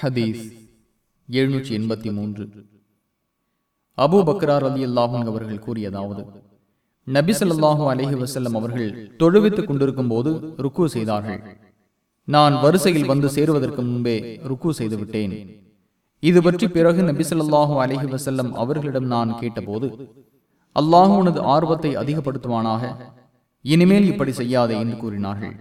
ஹதீஸ் எழுநூற்றி எண்பத்தி மூன்று. அபூ பக்ரார் அலி அல்லாஹும் அவர்கள் கூறியதாவது நபி சொல்லாஹு அலஹி வசல்லம் அவர்கள் தொழுவித்துக் கொண்டிருக்கும் போது ருக்கு செய்தார்கள். நான் வரிசையில் வந்து சேருவதற்கு முன்பே ருக்கு செய்து விட்டேன் இது பற்றி பிறகு நபி சொல்லாஹு அலஹி வசல்லம் அவர்களிடம் நான் கேட்டபோது அல்லாஹ் உனது ஆர்வத்தை அதிகப்படுத்துவானாக இனிமேல் இப்படி செய்யாதே என்று கூறினார்கள்.